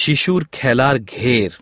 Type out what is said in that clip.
শিশুর খেলার ঘের।